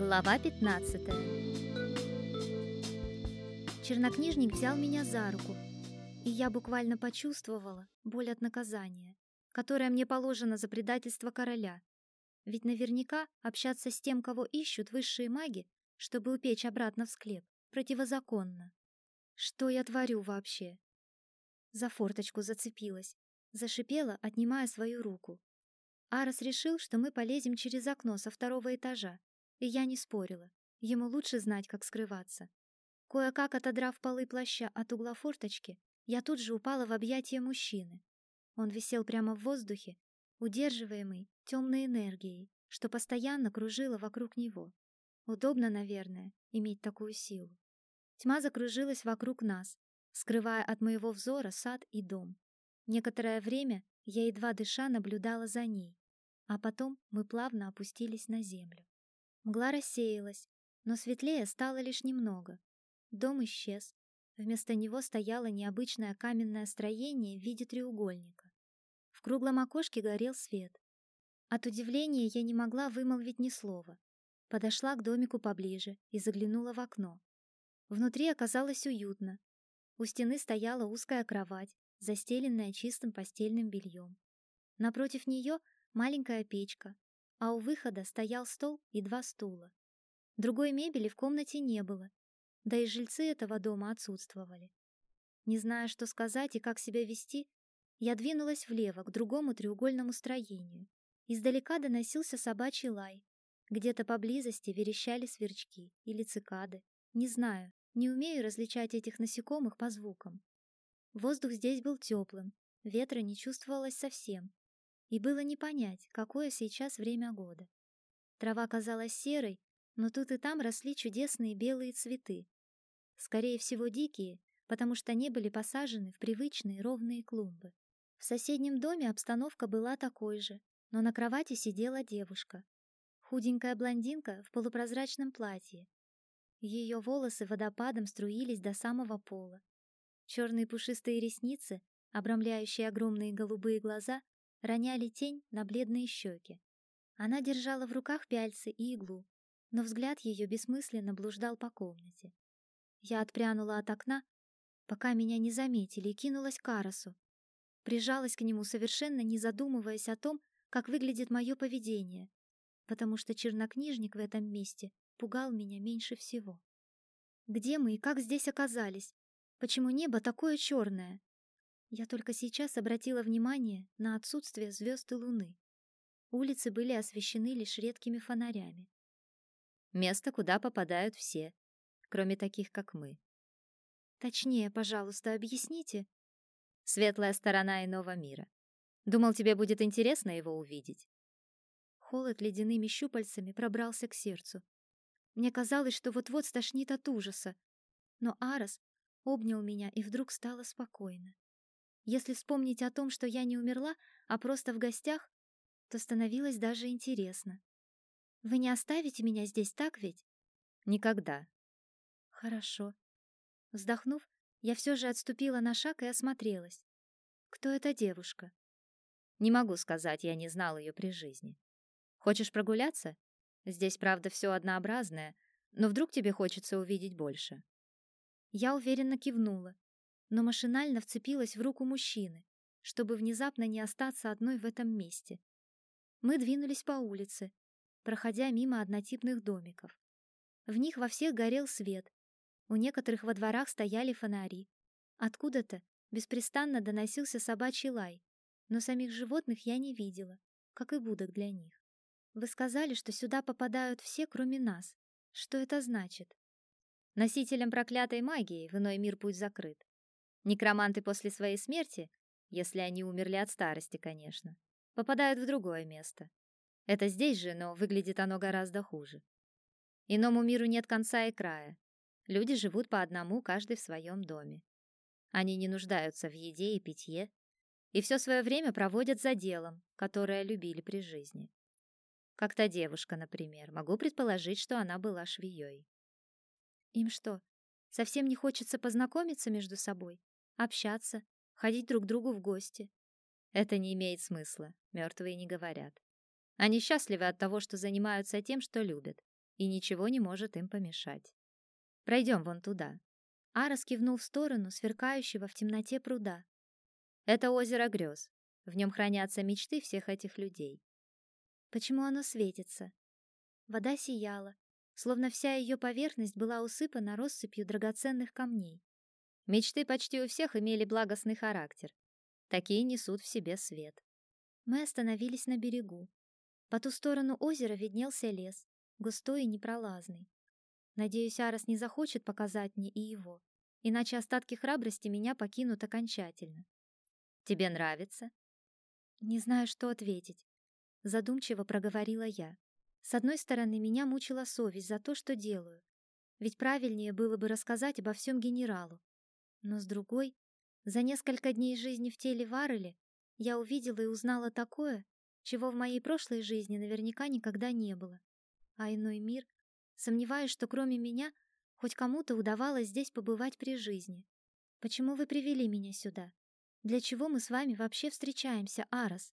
Глава 15 Чернокнижник взял меня за руку, и я буквально почувствовала боль от наказания, которое мне положено за предательство короля. Ведь наверняка общаться с тем, кого ищут высшие маги, чтобы упечь обратно в склеп, противозаконно. Что я творю вообще? За форточку зацепилась, зашипела, отнимая свою руку. Арас решил, что мы полезем через окно со второго этажа, и я не спорила. Ему лучше знать, как скрываться. Кое-как отодрав полы плаща от угла форточки, я тут же упала в объятия мужчины. Он висел прямо в воздухе, удерживаемый темной энергией, что постоянно кружила вокруг него. Удобно, наверное, иметь такую силу. Тьма закружилась вокруг нас, скрывая от моего взора сад и дом. Некоторое время я едва дыша наблюдала за ней, а потом мы плавно опустились на землю. Мгла рассеялась, но светлее стало лишь немного. Дом исчез. Вместо него стояло необычное каменное строение в виде треугольника. В круглом окошке горел свет. От удивления я не могла вымолвить ни слова. Подошла к домику поближе и заглянула в окно. Внутри оказалось уютно. У стены стояла узкая кровать, застеленная чистым постельным бельем. Напротив нее маленькая печка, а у выхода стоял стол и два стула. Другой мебели в комнате не было, да и жильцы этого дома отсутствовали. Не зная, что сказать и как себя вести, я двинулась влево, к другому треугольному строению. Издалека доносился собачий лай. Где-то поблизости верещали сверчки или цикады. Не знаю, не умею различать этих насекомых по звукам. Воздух здесь был теплым, ветра не чувствовалось совсем, и было не понять, какое сейчас время года. Трава казалась серой, но тут и там росли чудесные белые цветы. Скорее всего, дикие, потому что не были посажены в привычные ровные клумбы. В соседнем доме обстановка была такой же, но на кровати сидела девушка. Худенькая блондинка в полупрозрачном платье. Ее волосы водопадом струились до самого пола. Черные пушистые ресницы, обрамляющие огромные голубые глаза, роняли тень на бледные щеки. Она держала в руках пяльцы и иглу, но взгляд ее бессмысленно блуждал по комнате. Я отпрянула от окна, пока меня не заметили, и кинулась к Арасу. Прижалась к нему, совершенно не задумываясь о том, как выглядит мое поведение, потому что чернокнижник в этом месте пугал меня меньше всего. Где мы и как здесь оказались? Почему небо такое черное? Я только сейчас обратила внимание на отсутствие звезд и луны. Улицы были освещены лишь редкими фонарями. Место, куда попадают все, кроме таких, как мы. Точнее, пожалуйста, объясните. Светлая сторона иного мира. Думал, тебе будет интересно его увидеть. Холод ледяными щупальцами пробрался к сердцу. Мне казалось, что вот-вот стошнит от ужаса. Но Арас обнял меня, и вдруг стало спокойно. Если вспомнить о том, что я не умерла, а просто в гостях, то становилось даже интересно. Вы не оставите меня здесь, так ведь? Никогда. Хорошо. Вздохнув, я все же отступила на шаг и осмотрелась. Кто эта девушка? Не могу сказать, я не знал ее при жизни. Хочешь прогуляться? Здесь, правда, все однообразное, но вдруг тебе хочется увидеть больше. Я уверенно кивнула, но машинально вцепилась в руку мужчины, чтобы внезапно не остаться одной в этом месте. Мы двинулись по улице, проходя мимо однотипных домиков. В них во всех горел свет. У некоторых во дворах стояли фонари. Откуда-то беспрестанно доносился собачий лай, но самих животных я не видела, как и будок для них. Вы сказали, что сюда попадают все, кроме нас. Что это значит? Носителям проклятой магии в иной мир путь закрыт. Некроманты после своей смерти, если они умерли от старости, конечно, попадают в другое место. Это здесь же, но выглядит оно гораздо хуже. Иному миру нет конца и края. Люди живут по одному, каждый в своем доме. Они не нуждаются в еде и питье, и все свое время проводят за делом, которое любили при жизни. Как та девушка, например. Могу предположить, что она была швеей. Им что, совсем не хочется познакомиться между собой? Общаться, ходить друг к другу в гости. Это не имеет смысла, мертвые не говорят. Они счастливы от того, что занимаются тем, что любят, и ничего не может им помешать. Пройдем вон туда. Арас кивнул в сторону сверкающего в темноте пруда. Это озеро грез. В нем хранятся мечты всех этих людей. Почему оно светится? Вода сияла, словно вся ее поверхность была усыпана россыпью драгоценных камней. Мечты почти у всех имели благостный характер. Такие несут в себе свет. Мы остановились на берегу. По ту сторону озера виднелся лес, густой и непролазный. Надеюсь, Арас не захочет показать мне и его, иначе остатки храбрости меня покинут окончательно. Тебе нравится? Не знаю, что ответить. Задумчиво проговорила я. С одной стороны, меня мучила совесть за то, что делаю. Ведь правильнее было бы рассказать обо всем генералу. Но с другой, за несколько дней жизни в теле Варели я увидела и узнала такое, чего в моей прошлой жизни наверняка никогда не было. А иной мир, сомневаюсь, что кроме меня хоть кому-то удавалось здесь побывать при жизни. Почему вы привели меня сюда? Для чего мы с вами вообще встречаемся, Арас?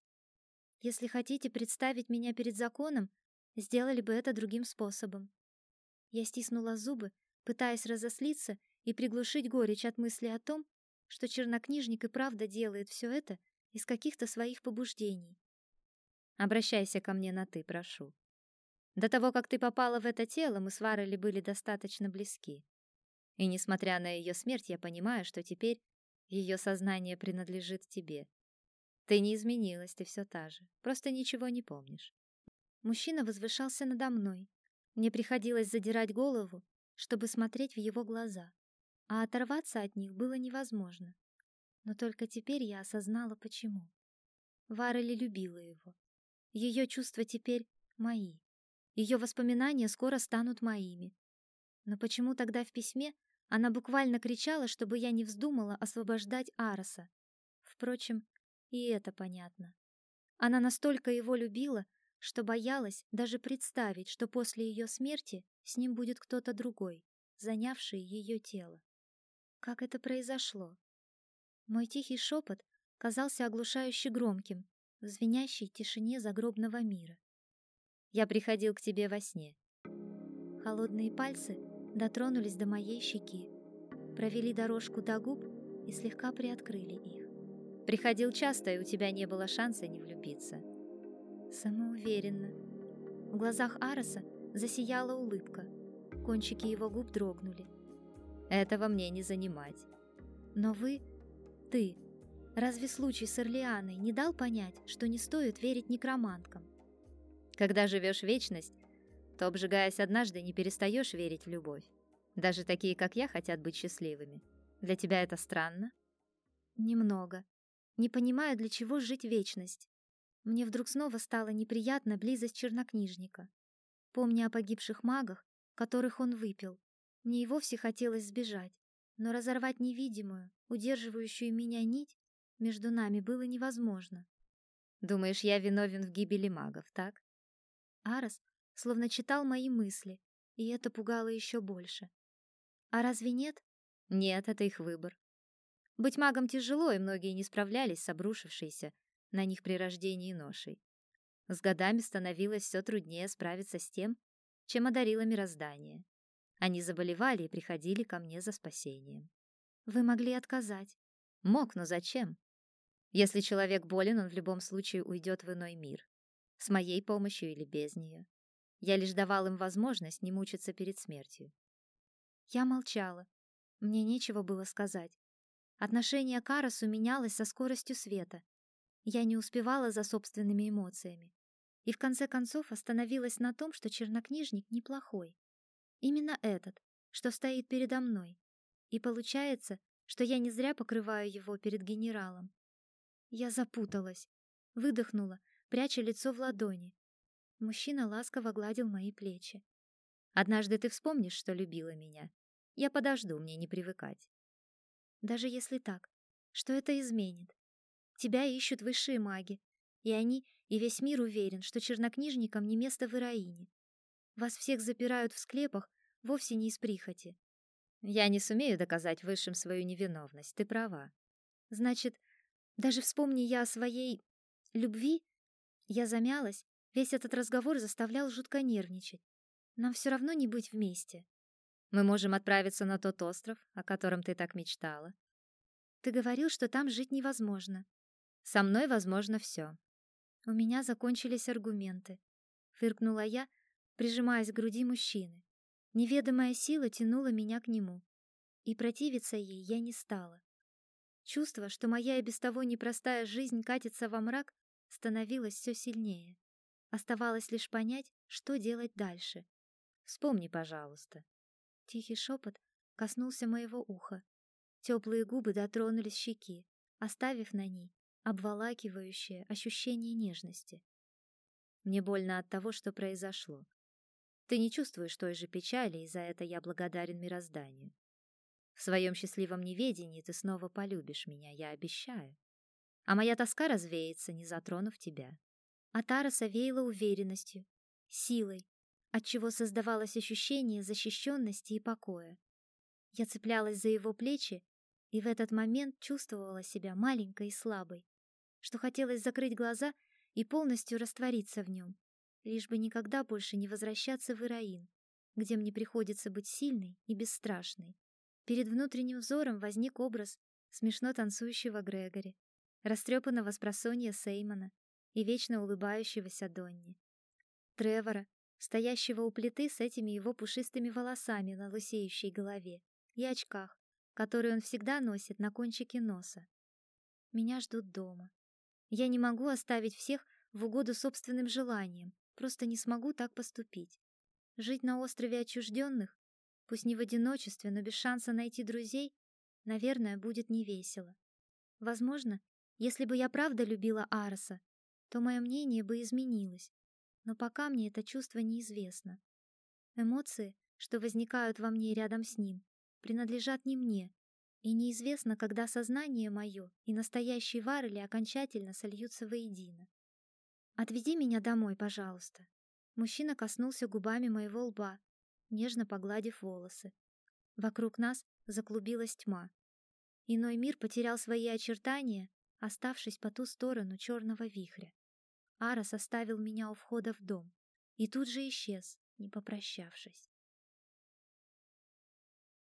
Если хотите представить меня перед законом, сделали бы это другим способом. Я стиснула зубы, пытаясь разослиться и приглушить горечь от мысли о том, что чернокнижник и правда делает все это из каких-то своих побуждений. Обращайся ко мне на «ты», прошу. До того, как ты попала в это тело, мы с Варели были достаточно близки. И несмотря на ее смерть, я понимаю, что теперь ее сознание принадлежит тебе. Ты не изменилась, ты все та же. Просто ничего не помнишь. Мужчина возвышался надо мной. Мне приходилось задирать голову, чтобы смотреть в его глаза, а оторваться от них было невозможно. Но только теперь я осознала, почему. Варели любила его. Ее чувства теперь мои. Ее воспоминания скоро станут моими. Но почему тогда в письме она буквально кричала, чтобы я не вздумала освобождать Араса? Впрочем, и это понятно. Она настолько его любила, что боялась даже представить, что после ее смерти с ним будет кто-то другой, занявший ее тело. Как это произошло? Мой тихий шепот казался оглушающе громким в звенящей тишине загробного мира. Я приходил к тебе во сне. Холодные пальцы дотронулись до моей щеки, провели дорожку до губ и слегка приоткрыли их. Приходил часто, и у тебя не было шанса не влюбиться. Самоуверенно. В глазах Араса засияла улыбка. Кончики его губ дрогнули. Этого мне не занимать. Но вы, ты, разве случай с Орлеаной не дал понять, что не стоит верить некроманткам? Когда живешь вечность, то, обжигаясь однажды, не перестаешь верить в любовь. Даже такие, как я, хотят быть счастливыми. Для тебя это странно? Немного. Не понимаю, для чего жить вечность. Мне вдруг снова стало неприятна близость чернокнижника. Помня о погибших магах, которых он выпил, мне и вовсе хотелось сбежать, но разорвать невидимую, удерживающую меня нить между нами было невозможно. Думаешь, я виновен в гибели магов, так? Арас словно читал мои мысли, и это пугало еще больше. А разве нет? Нет, это их выбор. Быть магом тяжело, и многие не справлялись с обрушившейся на них при рождении ношей. С годами становилось все труднее справиться с тем, чем одарило мироздание. Они заболевали и приходили ко мне за спасением. Вы могли отказать. Мог, но зачем? Если человек болен, он в любом случае уйдет в иной мир. С моей помощью или без нее. Я лишь давал им возможность не мучиться перед смертью. Я молчала. Мне нечего было сказать. Отношение к Арасу менялось со скоростью света, я не успевала за собственными эмоциями. И в конце концов остановилась на том, что чернокнижник неплохой. Именно этот, что стоит передо мной. И получается, что я не зря покрываю его перед генералом. Я запуталась, выдохнула, пряча лицо в ладони. Мужчина ласково гладил мои плечи. «Однажды ты вспомнишь, что любила меня. Я подожду, мне не привыкать». Даже если так, что это изменит? Тебя ищут высшие маги, и они, и весь мир уверен, что чернокнижникам не место в Ираине. Вас всех запирают в склепах вовсе не из прихоти. Я не сумею доказать высшим свою невиновность, ты права. Значит, даже вспомни я о своей любви, я замялась, весь этот разговор заставлял жутко нервничать. Нам все равно не быть вместе. Мы можем отправиться на тот остров, о котором ты так мечтала. Ты говорил, что там жить невозможно. Со мной возможно все. У меня закончились аргументы. Фыркнула я, прижимаясь к груди мужчины. Неведомая сила тянула меня к нему. И противиться ей я не стала. Чувство, что моя и без того непростая жизнь катится во мрак, становилось все сильнее. Оставалось лишь понять, что делать дальше. Вспомни, пожалуйста. Тихий шепот коснулся моего уха. Теплые губы дотронулись щеки, оставив на ней обволакивающее ощущение нежности. Мне больно от того, что произошло. Ты не чувствуешь той же печали, и за это я благодарен мирозданию. В своем счастливом неведении ты снова полюбишь меня, я обещаю. А моя тоска развеется, не затронув тебя. А Тараса веяла уверенностью, силой, отчего создавалось ощущение защищенности и покоя. Я цеплялась за его плечи и в этот момент чувствовала себя маленькой и слабой, что хотелось закрыть глаза и полностью раствориться в нем, лишь бы никогда больше не возвращаться в Ираин, где мне приходится быть сильной и бесстрашной. Перед внутренним взором возник образ смешно танцующего Грегори, растрепанного с просонья Сеймона и вечно улыбающегося Донни. Тревора, стоящего у плиты с этими его пушистыми волосами на лысеющей голове и очках, которые он всегда носит на кончике носа. Меня ждут дома. Я не могу оставить всех в угоду собственным желаниям, просто не смогу так поступить. Жить на острове отчужденных, пусть не в одиночестве, но без шанса найти друзей, наверное, будет невесело. Возможно, если бы я правда любила Араса, то мое мнение бы изменилось, но пока мне это чувство неизвестно. Эмоции, что возникают во мне рядом с ним, принадлежат не мне, и неизвестно, когда сознание мое и настоящий Варели окончательно сольются воедино. «Отведи меня домой, пожалуйста». Мужчина коснулся губами моего лба, нежно погладив волосы. Вокруг нас заклубилась тьма. Иной мир потерял свои очертания, оставшись по ту сторону черного вихря. Арас оставил меня у входа в дом и тут же исчез, не попрощавшись.